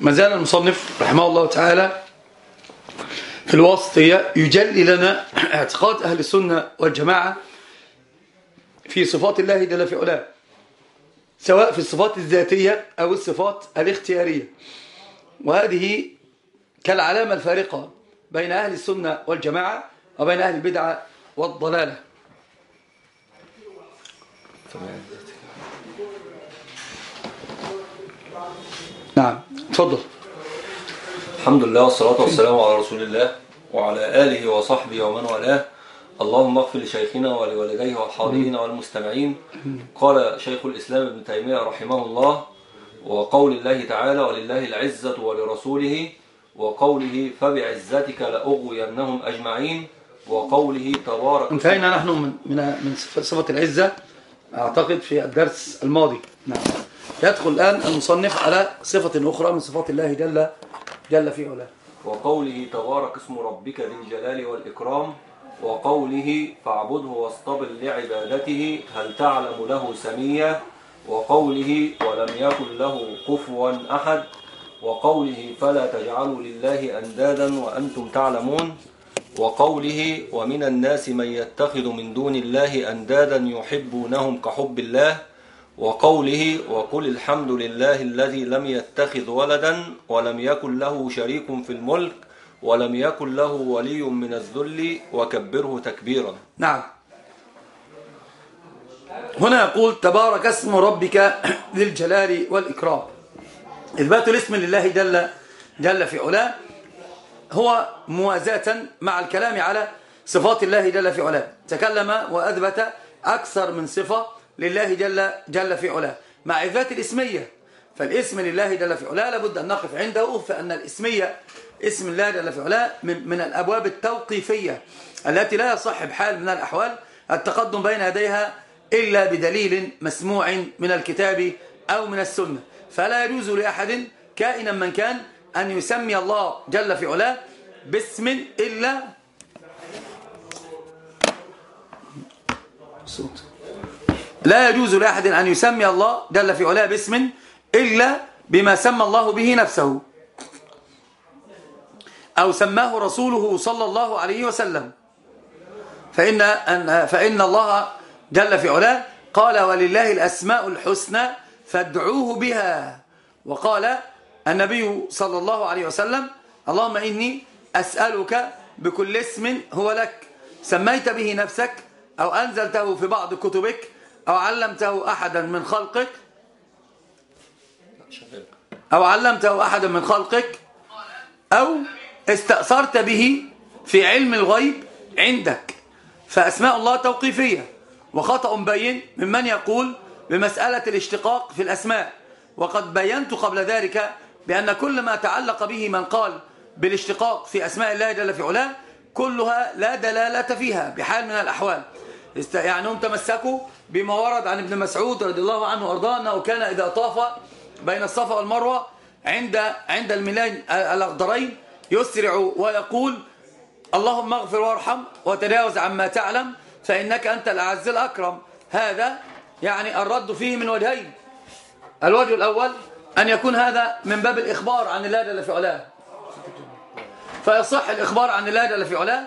ما زال المصنف رحمه الله تعالى في الواسطية يجلي لنا اعتقاد أهل السنة والجماعة في صفات الله جل في علاه سواء في الصفات الذاتية أو الصفات الاختيارية. وهذه كالعلامة الفارقة بين أهل السنة والجماعة وبين أهل البدعة والضلالة. نعم. تفضل الحمد لله والصلاة والسلام على رسول الله وعلى آله وصحبه ومن والاه. اللهم اغفر لشيخنا ولوالديه والحاضرين والمستمعين. قال شيخ الإسلام ابن تيمية رحمه الله وقول الله تعالى ولله العزة ولرسوله وقوله فبعزتك لأغوينهم أجمعين وقوله تبارك انتهينا نحن من من من صفة العزة. أعتقد في الدرس الماضي. نعم. يدخل الآن المصنف على صفة أخرى من صفات الله جل جل في علاه. وقوله تبارك اسم ربك ذي الجلال والإكرام وقوله فاعبده واصطبر لعبادته هل تعلم له سميا وقوله ولم يكن له كفوا أحد؟ وقوله فلا تجعلوا لله أندادا وأنتم تعلمون؟ وقوله ومن الناس من يتخذ من دون الله أندادا يحبونهم كحب الله؟ وقوله وقل الحمد لله الذي لم يتخذ ولدا ولم يكن له شريك في الملك ولم يكن له ولي من الذل وكبره تكبيرا. نعم. هنا يقول تبارك اسم ربك ذي الجلال والإكرام. إثبات الاسم لله جل, جل في علاه هو موازاة مع الكلام على صفات الله جل في علاه. تكلم وأثبت أكثر من صفة لله جل, جل في علاه. مع إثبات الإسمية. فالاسم لله جل في علاه لابد أن نقف عنده فأن الإسمية اسم الله جل في علاه من, من الأبواب التوقيفية التي لا يصح بحال من الأحوال التقدم بين يديها إلا بدليل مسموع من الكتاب أو من السنة. فلا يجوز لأحد كائنا من كان أن يسمي الله جل في علاه باسم إلا صوت. لا يجوز لأحد أن يسمي الله جل في علاه باسم إلا بما سمى الله به نفسه. أو سماه رسوله صلى الله عليه وسلم. فإن, أن فإن الله جل في علاه قال ولله الأسماء الحسنى فادعوه بها. وقال النبي صلى الله عليه وسلم اللهم إني أسألك بكل اسم هو لك. سميت به نفسك أو أنزلته في بعض كتبك أو علمته أحدا من خلقك؟ أو علمته أحدا من خلقك؟ أو استأثرت به في علم الغيب عندك. فأسماء الله توقيفية. وخطأ بين ممن يقول بمسألة الاشتقاق في الأسماء. وقد بينت قبل ذلك بأن كل ما تعلق به من قال بالاشتقاق في أسماء الله جل في علاه كلها لا دلالة فيها بحال من الأحوال. يعني هم تمسكوا بما ورد عن ابن مسعود رضي الله عنه وارضاه أنه كان إذا طاف بين الصفا والمروة عند عند الميلين الأخضرين يسرع ويقول اللهم اغفر وارحم وتجاوز عما تعلم فإنك أنت الأعز الأكرم. هذا يعني الرد فيه من وجهين. الوجه الأول أن يكون هذا من باب الإخبار عن الله جل في علاه فيصح الإخبار عن الله جل في علاه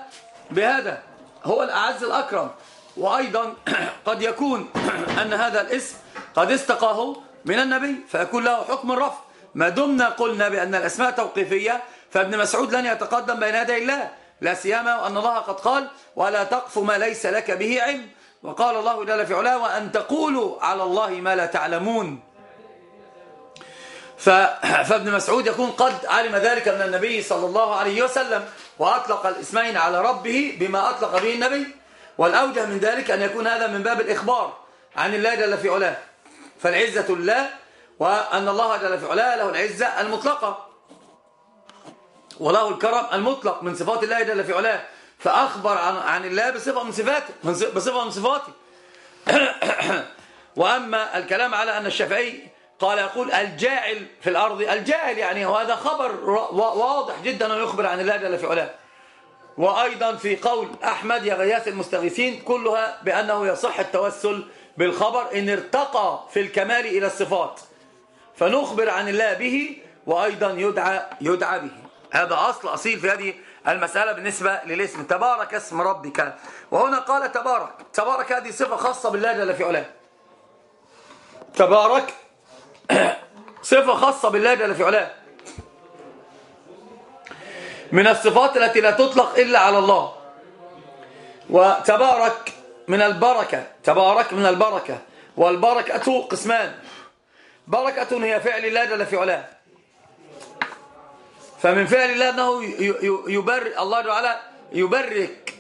بهذا هو الأعز الأكرم. وأيضا قد يكون أن هذا الاسم قد استقاه من النبي فيكون له حكم الرفع ما دمنا قلنا بأن الأسماء توقيفية فابن مسعود لن يتقدم بين يدي الله. لا سيما وأن الله قد قال ولا تقف ما ليس لك به علم وقال الله جل في علاه وأن تقولوا على الله ما لا تعلمون فابن مسعود يكون قد علم ذلك من النبي صلى الله عليه وسلم وأطلق الاسمين على ربه بما أطلق به النبي. والأوجه من ذلك أن يكون هذا من باب الإخبار عن الله جل في علاه. فالعزة لله وأن الله جل في علاه له العزة المطلقة. وله الكرم المطلق من صفات الله جل في علاه. فأخبر عن, الله بصفة من صفاته بصفة من صفاته. وأما الكلام على أن الشافعي قال يقول الجاعل في الأرض الجاعل يعني وهذا خبر واضح جدا ويخبر عن الله جل في علاه. وأيضا في قول أحمد يا غياث المستغيثين كلها بأنه يصح التوسل بالخبر إن ارتقى في الكمال إلى الصفات. فنخبر عن الله به وأيضا يدعى, يدعى به. هذا أصل أصيل في هذه المسألة بالنسبة للاسم. تبارك اسم ربك. وهنا قال تبارك. تبارك هذه صفة خاصة بالله جل في علاه. تبارك صفة خاصة بالله جل في علاه. من الصفات التي لا تطلق إلا على الله. وتبارك من البركة تبارك من البركة. والبركة قسمان. بركة هي فعل الله جل في علاه. فمن فعل الله أنه يبر الله تعالى يبرك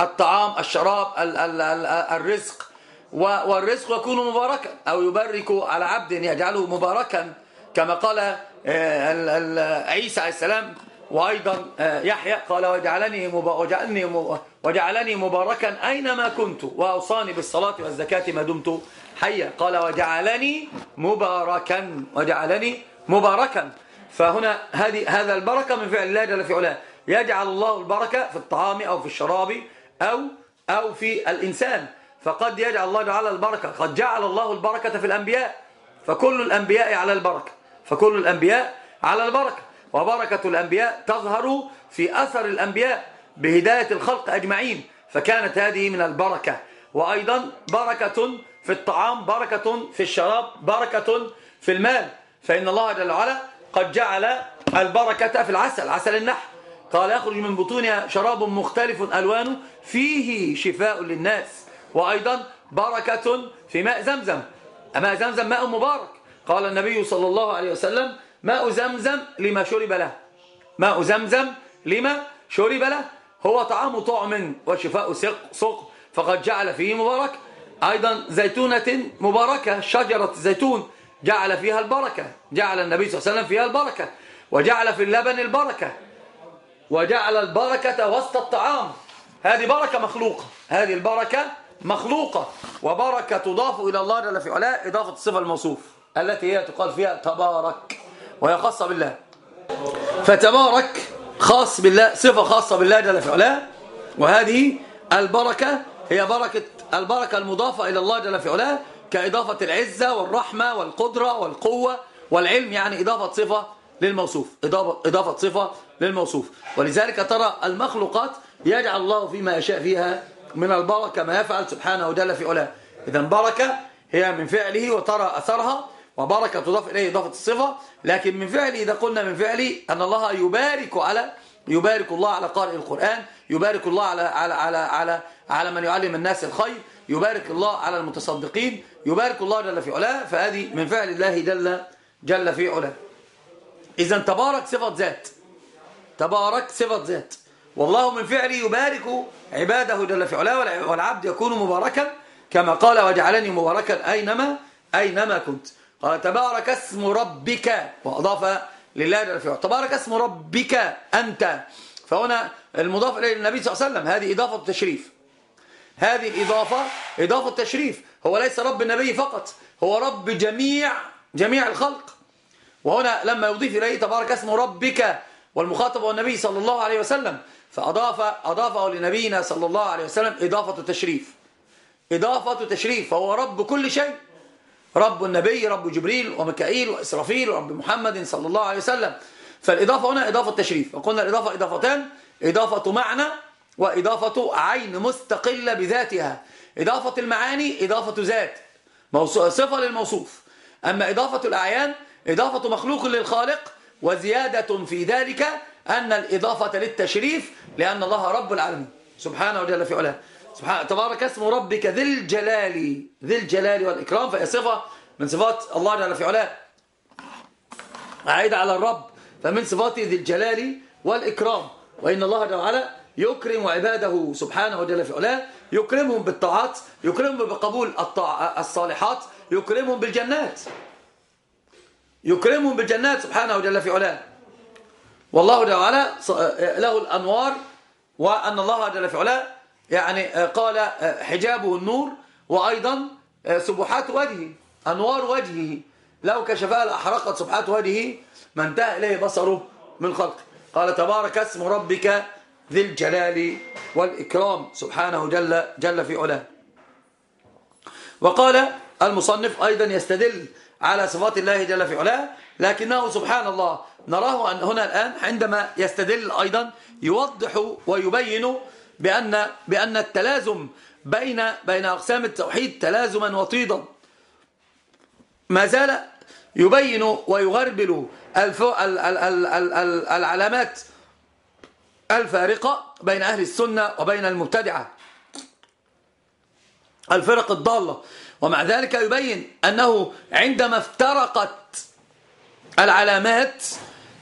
الطعام الشراب الرزق. والرزق يكون مباركا. أو يبرك على عبد يجعله مباركا. كما قال آه، عيسى عليه السلام وأيضا آه، يحيى قال وجعلني وجعلني وجعلني مباركا أينما كنت وأوصاني بالصلاة والزكاة ما دمت حيا. قال وجعلني مباركا وجعلني مباركا. فهنا هذه هذا البركة من فعل الله جل في علاه. يجعل الله البركة في الطعام أو في الشراب أو أو في الإنسان. فقد يجعل الله تعالى البركة قد جعل الله البركة في الأنبياء. فكل الأنبياء على البركة فكل الأنبياء على البركة. وبركة الأنبياء تظهر في أثر الأنبياء بهداية الخلق أجمعين فكانت هذه من البركة. وأيضا بركة في الطعام بركة في الشراب بركة في المال. فإن الله جل وعلا قد جعل البركة في العسل عسل النحل. قال يخرج من بطونها شراب مختلف ألوانه فيه شفاء للناس. وأيضا بركة في ماء زمزم. ماء زمزم ماء مبارك. قال النبي صلى الله عليه وسلم ماء زمزم لما شرب له. ماء زمزم لما شرب له. هو طعام طعم وشفاء سق فقد جعل فيه مبارك. أيضا زيتونة مباركة. شجرة زيتون جعل فيها البركة. جعل النبي صلى الله عليه وسلم فيها البركة. وجعل في اللبن البركة. وجعل البركة وسط الطعام. هذه بركة مخلوقة. هذه البركة مخلوقة. وبركة تضاف إلى الله جل في علاه. إضافة الصفة الموصوف. التي هي تقال فيها تبارك. وهي خاصة بالله. فتبارك خاص بالله صفة خاصة بالله جل في علاه. وهذه البركة هي بركة البركة المضافة إلى الله جل في علاه كإضافة العزة والرحمة والقدرة والقوة والعلم يعني إضافة صفة للموصوف. إضافة, إضافة صفة للموصوف. ولذلك ترى المخلوقات يجعل الله فيما يشاء فيها من البركة ما يفعل سبحانه وجل في علاه. إذا بركة هي من فعله وترى أثرها. وبركة تضاف إليه إضافة الصفة. لكن من فعله إذا قلنا من فعله أن الله يبارك على يبارك الله على قارئ القرآن يبارك الله على على على على على من يعلم الناس الخير يبارك الله على المتصدقين يبارك الله جل في علاه. فهذه من فعل الله جل جل في علاه. إذا تبارك صفة ذات. تبارك صفة ذات. والله من فعله يبارك عباده جل في علاه والعبد يكون مباركا كما قال وجعلني مباركا أينما أينما كنت. قال تبارك اسم ربك وأضاف لله جل في تبارك اسم ربك أنت. فهنا المضاف إليه النبي صلى الله عليه وسلم هذه إضافة التشريف. هذه الإضافة إضافة تشريف هو ليس رب النبي فقط هو رب جميع جميع الخلق. وهنا لما يضيف إليه تبارك اسم ربك والمخاطب هو النبي صلى الله عليه وسلم. فأضاف أضافه لنبينا صلى الله عليه وسلم إضافة تشريف إضافة تشريف فهو رب كل شيء. رب النبي رب جبريل وميكائيل وإسرافيل ورب محمد صلى الله عليه وسلم. فالإضافة هنا إضافة تشريف وقلنا الإضافة إضافتان إضافة معنى وإضافة عين مستقلة بذاتها. إضافة المعاني إضافة ذات. صفة للموصوف. أما إضافة الأعيان إضافة مخلوق للخالق وزيادة في ذلك أن الإضافة للتشريف لأن الله رب العالمين. سبحانه وجل في علاه. سبحانه تبارك اسم ربك ذي الجلال ذي الجلال والإكرام. فهي صفة من صفات الله جل في علاه. عائدة على الرب. فمن صفاته ذي الجلال والإكرام. وإن الله جل وعلا يكرم عباده سبحانه وجل في علاه. يكرمهم بالطاعات يكرمهم بقبول الصالحات يكرمهم بالجنات. يكرمهم بالجنات سبحانه وجل في علاه. والله جل وعلا له الأنوار وأن الله جل في علاه يعني قال حجابه النور وأيضا سبحات وجهه أنوار وجهه. لو كشفها لأحرقت سبحات وجهه ما انتهى إليه بصره من خلقه. قال تبارك اسم ربك ذي الجلال والإكرام. سبحانه جل, جل في علاه. وقال المصنف أيضا يستدل على صفات الله جل في علاه لكنه سبحان الله نراه أن هنا الآن عندما يستدل أيضا يوضح ويبين بأن, بأن التلازم بين بين أقسام التوحيد تلازما وطيدا. ما زال يبين ويغربل العلامات الفارقة بين أهل السنة وبين المبتدعة. الفرق الضالة. ومع ذلك يبين أنه عندما افترقت العلامات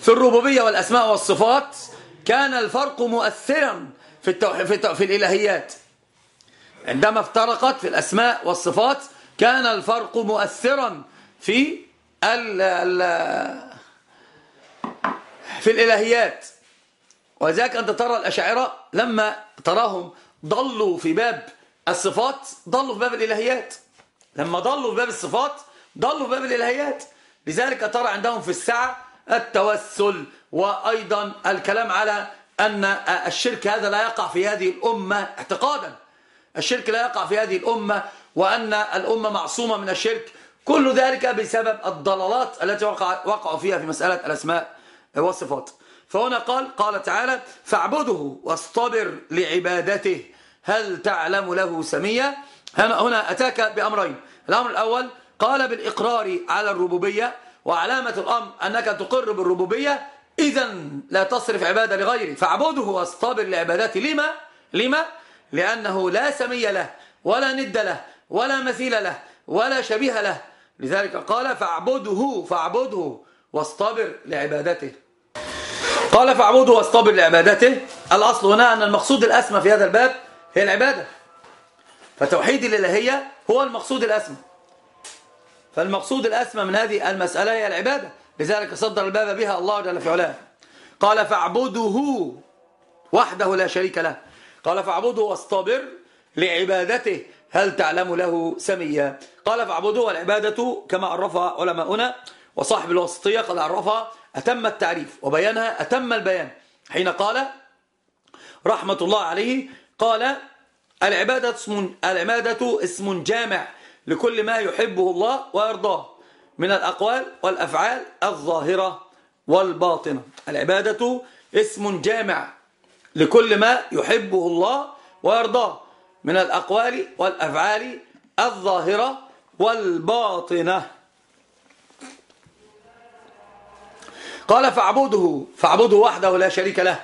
في الربوبية والأسماء والصفات كان الفرق مؤثرا في, في, في الإلهيات. عندما افترقت في الأسماء والصفات كان الفرق مؤثرا في ال في الإلهيات. وذلك أنت ترى الأشاعرة لما تراهم ضلوا في باب الصفات ضلوا في باب الإلهيات. لما ضلوا في باب الصفات ضلوا في باب الإلهيات. لذلك ترى عندهم في الساعة التوسل وأيضا الكلام على أن الشرك هذا لا يقع في هذه الأمة اعتقادا. الشرك لا يقع في هذه الأمة وأن الأمة معصومة من الشرك. كل ذلك بسبب الضلالات التي وقع وقعوا فيها في مسألة الأسماء والصفات. فهنا قال قال تعالى فاعبده واصطبر لعبادته. هل تعلم له سمية هنا أتاك بأمرين. الأمر الأول قال بالإقرار على الربوبية وعلامة الأمر أنك تقر بالربوبية إذا لا تصرف عبادة لغيره فاعبده واصطبر لعبادته لما؟ لما؟ لأنه لا سمي له ولا ند له ولا مثيل له ولا شبيه له. لذلك قال فاعبده فاعبده واصطبر لعبادته. قال فاعبده واصطبر لعبادته. الأصل هنا أن المقصود الأسمى في هذا الباب هي العبادة. فتوحيد الإلهية هو المقصود الأسمى. فالمقصود الأسمى من هذه المسألة هي العبادة. لذلك صدر الباب بها الله جل في علاه. قال فاعبده وحده لا شريك له. قال فاعبده واصطبر لعبادته. هل تعلم له سميا؟ قال فاعبده والعبادة كما عرفها علماؤنا وصاحب الوسطية قد عرفها أتم التعريف وبيانها أتم البيان. حين قال رحمة الله عليه قال العبادة اسم, العبادة اسم جامع لكل ما يحبه الله ويرضاه. من الأقوال والأفعال الظاهرة والباطنة. العبادة اسم جامع لكل ما يحبه الله ويرضاه من الأقوال والأفعال الظاهرة والباطنة. قال فاعبده فاعبده وحده لا شريك له.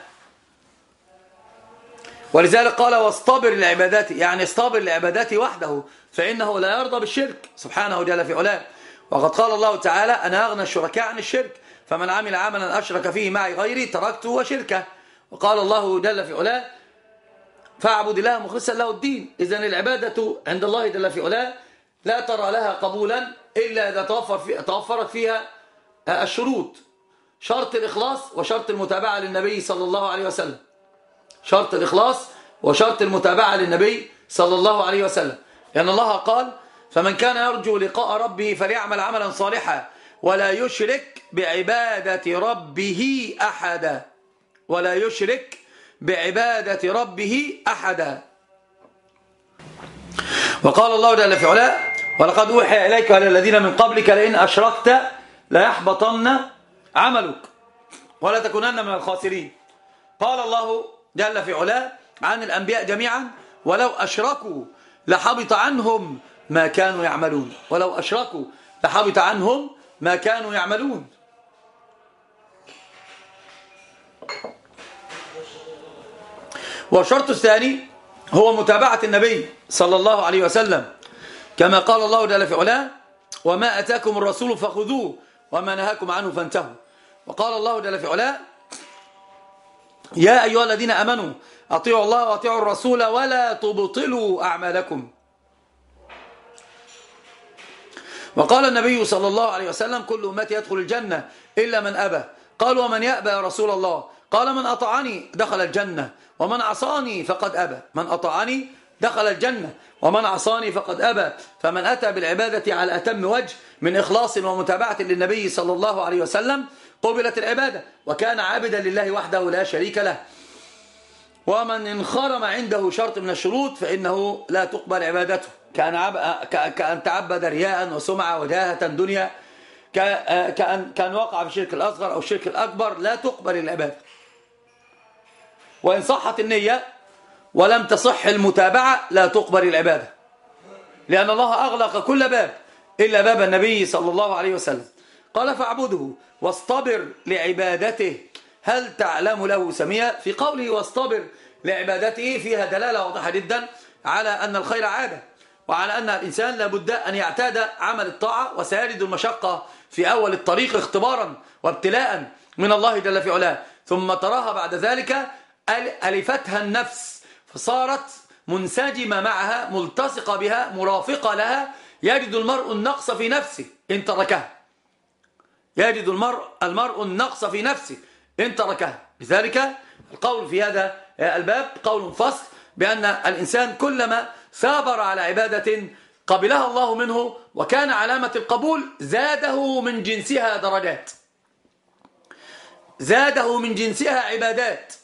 ولذلك قال واصطبر لعبادته يعني اصطبر لعبادته وحده فإنه لا يرضى بالشرك. سبحانه وجل في علاه. وقد قال الله تعالى أنا أغنى الشركاء عن الشرك فمن عمل عملا أشرك فيه معي غيري تركته وشركه. وقال الله جل في علاه فاعبد الله مخلصا له الدين. إذن العبادة عند الله جل في علاه لا ترى لها قبولا إلا إذا توفر في توفرت فيها الشروط شرط الإخلاص وشرط المتابعة للنبي صلى الله عليه وسلم. شرط الإخلاص وشرط المتابعة للنبي صلى الله عليه وسلم. لأن الله قال فمن كان يرجو لقاء ربه فليعمل عملا صالحا ولا يشرك بعبادة ربه أحدا. ولا يشرك بعبادة ربه أحدا. وقال الله جل في علاه ولقد أوحي إليك وإلى الذين من قبلك لئن أشركت ليحبطن عملك ولا تكونن من الخاسرين. قال الله جل في علاه عن الأنبياء جميعا ولو أشركوا لحبط عنهم ما كانوا يعملون. ولو أشركوا لحبط عنهم ما كانوا يعملون. والشرط الثاني هو متابعة النبي صلى الله عليه وسلم. كما قال الله جل في علاه وما أتاكم الرسول فخذوه وما نهاكم عنه فانتهوا. وقال الله جل في علاه يا أيها الذين أمنوا أطيعوا الله وأطيعوا الرسول ولا تبطلوا أعمالكم. وقال النبي صلى الله عليه وسلم كل أمتي يدخل الجنة إلا من أبى. قال ومن يأبى يا رسول الله؟ قال من أطعني دخل الجنة ومن عصاني فقد أبى. من أطعني دخل الجنة ومن عصاني فقد أبى. فمن أتى بالعبادة على أتم وجه من إخلاص ومتابعة للنبي صلى الله عليه وسلم قبلت العبادة وكان عابدا لله وحده لا شريك له. ومن انخرم عنده شرط من الشروط فإنه لا تقبل عبادته. كأن, عب... كأن تعبد رياء وسمعة وجاهة دنيا كأن كأن وقع في الشرك الأصغر أو الشرك الأكبر لا تقبل العبادة. وإن صحت النية ولم تصح المتابعة لا تقبل العبادة. لأن الله أغلق كل باب إلا باب النبي صلى الله عليه وسلم. قال فاعبده واصطبر لعبادته. هل تعلم له سمية في قوله واصطبر لعبادته فيها دلالة واضحة جدا على أن الخير عادة. وعلى أن الإنسان لابد أن يعتاد عمل الطاعة وسيجد المشقة في أول الطريق اختبارا وابتلاء من الله جل في علاه. ثم تراها بعد ذلك ألفتها النفس فصارت منسجمة معها ملتصقة بها مرافقة لها. يجد المرء النقص في نفسه إن تركها. يجد المرء, المرء النقص في نفسه إن تركها. لذلك القول في هذا الباب قول فصل بأن الإنسان كلما ثابر على عبادة قبلها الله منه وكان علامة القبول زاده من جنسها درجات. زاده من جنسها عبادات.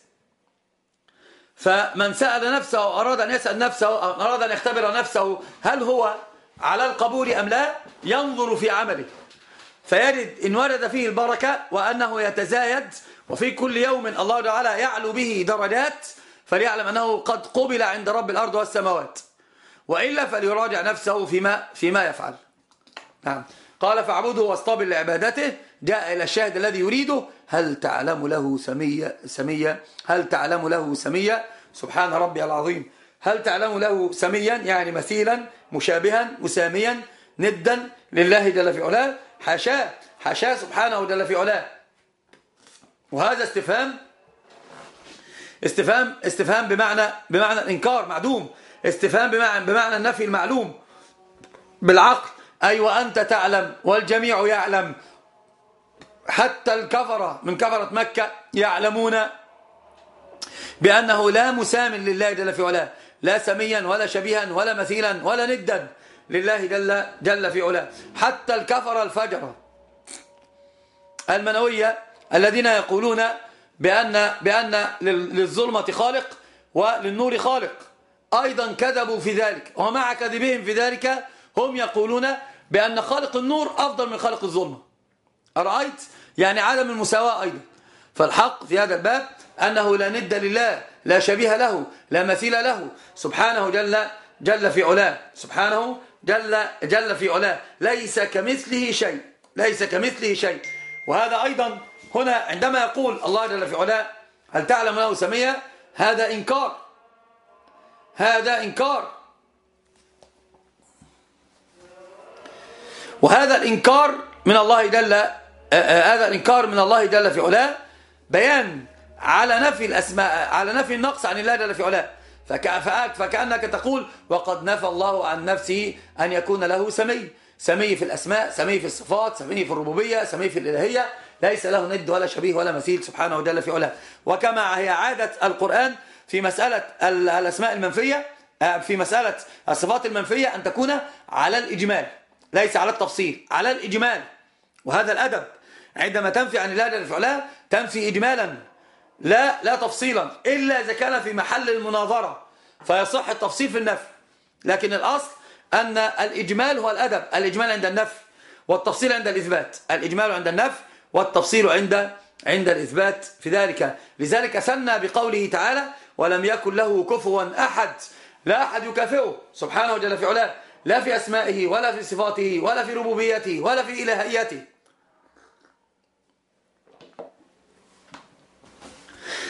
فمن سأل نفسه أراد أن يسأل نفسه أراد أن يختبر نفسه هل هو على القبول أم لا ينظر في عمله. فيجد إن ورد فيه البركة وأنه يتزايد وفي كل يوم الله تعالى يعلو به درجات فليعلم أنه قد قبل عند رب الأرض والسماوات. وإلا فليراجع نفسه فيما, فيما يفعل. نعم. قال فاعبده واصطبر لعبادته. جاء إلى الشاهد الذي يريده. هل تعلم له سمية, سمية؟ هل تعلم له سمية؟ سبحان ربي العظيم. هل تعلم له سميا؟ يعني مثيلا مشابها مساميا ندا لله جل في علاه. حاشاه حاشاه سبحانه جل في علاه. وهذا استفهام استفهام استفهام بمعنى بمعنى الإنكار معدوم. استفهام بمعنى بمعنى النفي المعلوم بالعقل. أي أيوة وأنت تعلم والجميع يعلم. حتى الكفرة من كفرة مكة يعلمون بأنه لا مسام لله جل في علاه لا سميا ولا شبيها ولا مثيلا ولا ندا لله جل, جل في علاه. حتى الكفر الفجرة المنوية الذين يقولون بأن, بأن للظلمة خالق وللنور خالق. أيضا كذبوا في ذلك. ومع كذبهم في ذلك؟ هم يقولون بأن خالق النور أفضل من خالق الظلمة. أرأيت؟ يعني عدم المساواة أيضا. فالحق في هذا الباب أنه لا ند لله لا شبيه له لا مثيل له. سبحانه جل جل في علاه. سبحانه جل جل في علاه. ليس كمثله شيء. ليس كمثله شيء. وهذا أيضا هنا عندما يقول الله جل في علاه هل تعلم له سمية؟ هذا إنكار. هذا إنكار. وهذا الإنكار من الله جل هذا الإنكار من الله جل في علاه بيان على نفي الأسماء على نفي النقص عن الله جل في علاه. فكأنك تقول وقد نفى الله عن نفسه أن يكون له سمي. سمي في الأسماء سمي في الصفات سمي في الربوبية سمي في الإلهية. ليس له ند ولا شبيه ولا مثيل سبحانه جل في علاه. وكما هي عادة القرآن في مسألة الأسماء المنفية آه، في مسألة الصفات المنفية أن تكون على الإجمال ليس على التفصيل على الإجمال. وهذا الأدب عندما تنفي عن الله في تنفي إجمالا لا لا تفصيلا إلا إذا كان في محل المناظرة فيصح التفصيل في النفي. لكن الأصل أن الإجمال هو الأدب الإجمال عند النفي والتفصيل عند الإثبات. الإجمال عند النفي والتفصيل عند عند الإثبات في ذلك. لذلك سنى بقوله تعالى ولم يكن له كفوا أحد لا أحد يكافئه. سبحانه وجل في علاه. لا في أسمائه ولا في صفاته ولا في ربوبيته ولا في إلهيته.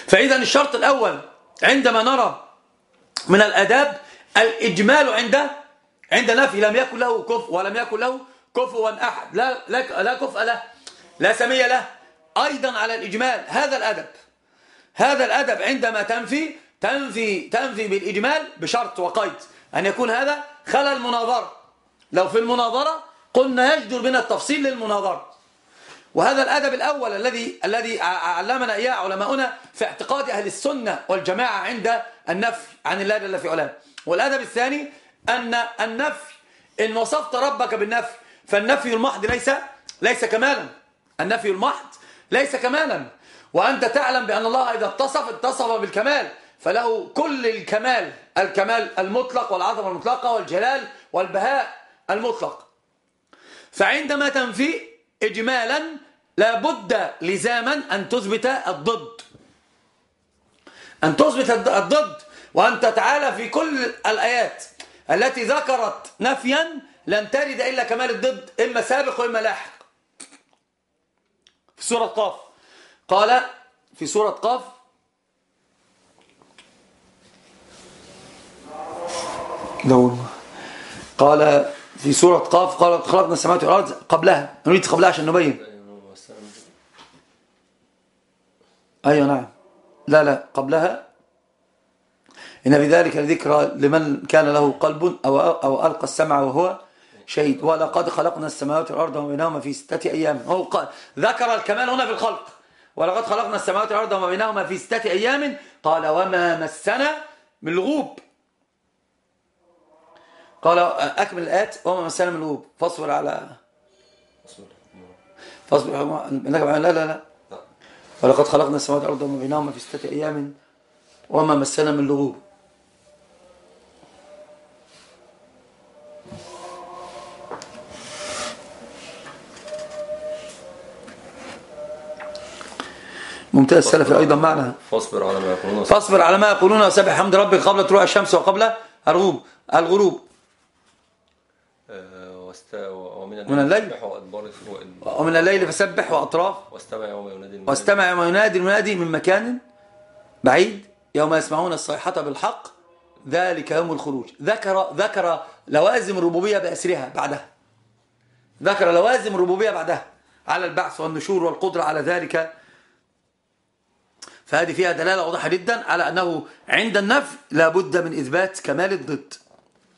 فإذا الشرط الأول عندما نرى من الأداب الإجمال عند عند نفي لم يكن له كفء ولم يكن له كفوا أحد. لا, لا, لا كفء له لا سمي له. أيضا على الإجمال هذا الأدب. هذا الأدب عندما تنفي تنفي تنفي بالإجمال بشرط وقيد. أن يكون هذا خلى المناظرة لو في المناظرة قلنا يجدر بنا التفصيل للمناظرة وهذا الأدب الأول الذي الذي علمنا إياه علماؤنا في اعتقاد أهل السنة والجماعة عند النفي عن الله جل في علاه والأدب الثاني أن النفي إن وصفت ربك بالنفي فالنفي المحض ليس ليس كمالا. النفي المحض ليس كمالا. وأنت تعلم بأن الله إذا اتصف اتصف بالكمال. فله كل الكمال الكمال المطلق والعظمة المطلقة والجلال والبهاء المطلق. فعندما تنفي إجمالا لابد لزاما أن تثبت الضد. أن تثبت الضد. وأن تتعالى في كل الآيات التي ذكرت نفيا لن ترد إلا كمال الضد إما سابق وإما لاحق. في سورة قاف. قال في سورة قاف دور قال في سورة قاف قال خلقنا السماوات والأرض قبلها. نريد قبلها عشان نبين. أيوة نعم. لا لا قبلها. إن في ذلك ذكرى لمن كان له قلب أو, أو ألقى السمع وهو شهيد. ولقد خلقنا السماوات والأرض وبينهما في ستة أيام. هو قال ذكر الكمال هنا في الخلق. ولقد خلقنا السماوات والأرض وبينهما في ستة أيام. قال وما مسنا من لغوب قال أكمل الآيات. وما مسنا من لغوب فاصبر على فاصبر. لا لا لا. ولقد خلقنا السماوات والأرض وما بينهما في ستة أيام. وما مسنا من لغوب ممتاز السلفي أيضا معنا. فاصبر على ما يقولون. فاصبر على ما يقولون. وسبح حمد ربك قبل طلوع الشمس وقبل الغروب. الغروب. آه،. ومن من الليل. ومن الليل فسبح وأطراف. واستمع يوم ينادي المنادي. واستمع يوم ينادي المنادي من مكان بعيد. يوم يسمعون الصيحة بالحق. ذلك يوم الخروج. ذكر ذكر لوازم الربوبية بأسرها بعدها. ذكر لوازم الربوبية بعدها. على البعث والنشور والقدرة على ذلك فهذه فيها دلالة واضحة جدا على أنه عند النفي لابد من إثبات كمال الضد.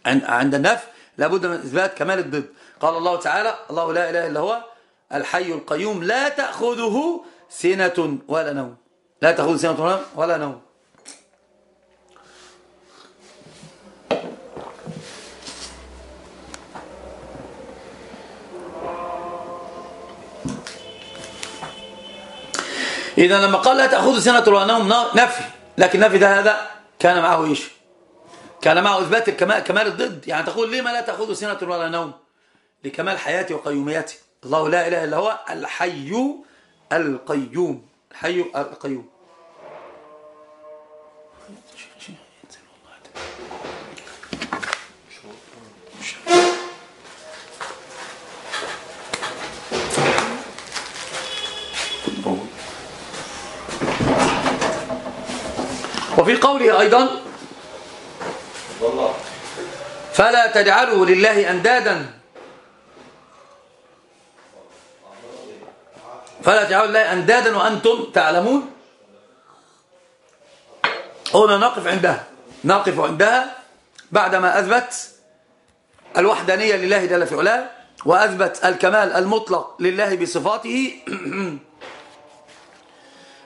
عن- عند النفي لابد من إثبات كمال الضد. قال الله تعالى الله لا إله إلا هو الحي القيوم. لا تأخذه سنة ولا نوم. لا تأخذه سنة ولا نوم. إذا لما قال لا تأخذه سنة ولا نوم نفي. لكن نفي ده هذا كان معه إيش؟ كان معه إثبات كمال الضد. يعني تقول لما لا تأخذه سنة ولا نوم لكمال حياتي وقيوميتي الله لا إله إلا هو الحي القيوم. الحي القيوم. وفي قوله أيضا فلا تجعلوا لله أندادا. فلا تجعلوا لله أندادا وأنتم تعلمون. هنا نقف عندها نقف عندها بعدما أثبت الوحدانية لله جل في علاه وأثبت الكمال المطلق لله بصفاته.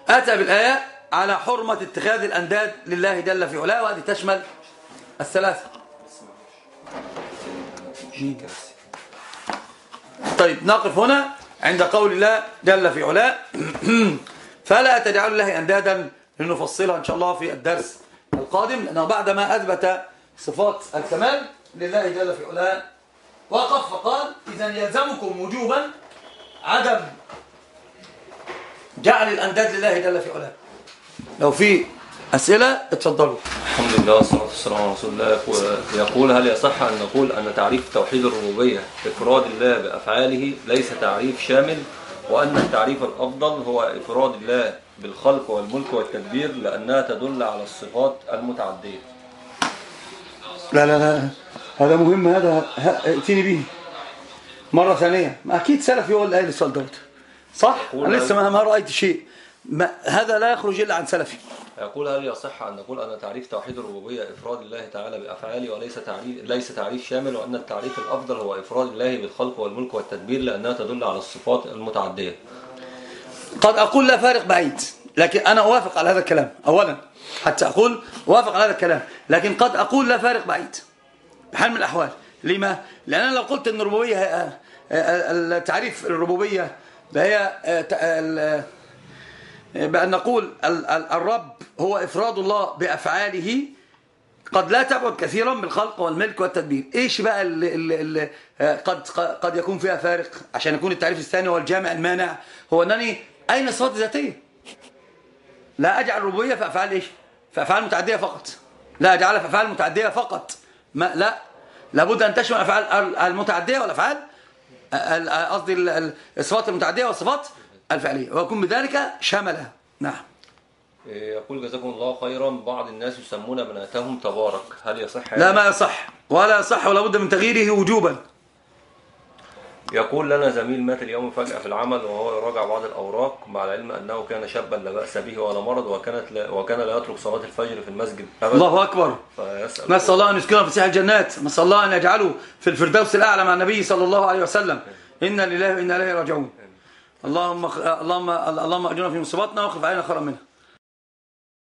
أتى بالآية على حرمة اتخاذ الأنداد لله جل في علاه وهذه تشمل الثلاثة. طيب نقف هنا عند قول الله جل في علاه. فلا تجعلوا الله أندادا لنفصلها إن شاء الله في الدرس القادم لأنه بعدما أثبت صفات الكمال لله جل في علاه وقف فقال إذا يلزمكم وجوبا عدم جعل الأنداد لله جل في علاه. لو في أسئلة اتفضلوا. الحمد لله والصلاة والسلام على رسول الله. يقول- هل يصح أن نقول أن تعريف توحيد الربوبية إفراد الله بأفعاله ليس تعريف شامل وأن التعريف الأفضل هو إفراد الله بالخلق والملك والتدبير لأنها تدل على الصفات المتعدية؟ لا لا لا هذا مهم هذا ائتيني به مرة ثانية. ما أكيد سلفي هو اللي قال السؤال دوت. صح؟ أنا لسه ما ما رأيت شيء. ما هذا لا يخرج إلا عن سلفي. يقول هل يصح أن نقول أن تعريف توحيد الربوبية إفراد الله تعالى بأفعاله وليس تعريف ليس تعريف شامل وأن التعريف الأفضل هو إفراد الله بالخلق والملك والتدبير لأنها تدل على الصفات المتعدية. قد أقول لا فارق بعيد لكن أنا أوافق على هذا الكلام أولا. حتى أقول أوافق على هذا الكلام لكن قد أقول لا فارق بعيد بحال من الأحوال. لما؟ لأن أنا لو قلت أن الربوبية هي- التعريف الربوبية هي بأن نقول ال- ال- الرب هو إفراد الله بأفعاله قد لا تبعد كثيرا بالخلق والملك والتدبير. إيش بقى اللي اللي اللي قد قد يكون فيها فارق؟ عشان يكون التعريف الثاني هو الجامع المانع. هو أنني أين الصفات الذاتيه لا أجعل الربوبية في أفعال إيش؟ في أفعال متعدية فقط. لا اجعلها في أفعال متعدية فقط. ما لا. لابد أن تشمل الافعال المتعدية والأفعال قصدي الصفات المتعدية والصفات الفعلية. ويكون بذلك شملها. نعم. يقول جزاكم الله خيرا. بعض الناس يسمون بناتهم تبارك. هل يصح؟ لا ما يصح. ولا يصح ولا بد من تغييره وجوبا. يقول لنا زميل مات اليوم فجأة في العمل وهو يراجع بعض الأوراق مع العلم أنه كان شابا لا بأس به ولا مرض وكانت لا وكان لا يترك صلاة الفجر في المسجد أبدا. الله أكبر. فيسأل. نسأل الله أن يسكنه في سيح الجنات. نسأل الله أن يجعله في الفردوس الأعلى مع النبي صلى الله عليه وسلم. إنا لله وإنا إليه راجعون. اللهم اللهم اللهم أجرنا في مصيبتنا وأخلف علينا خيرا منها.